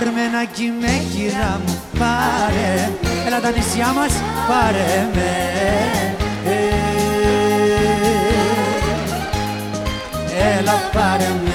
Αρμένα κι με κύρα μου πάρε Έλα τα νησιά μας πάρε με Έλα πάρε με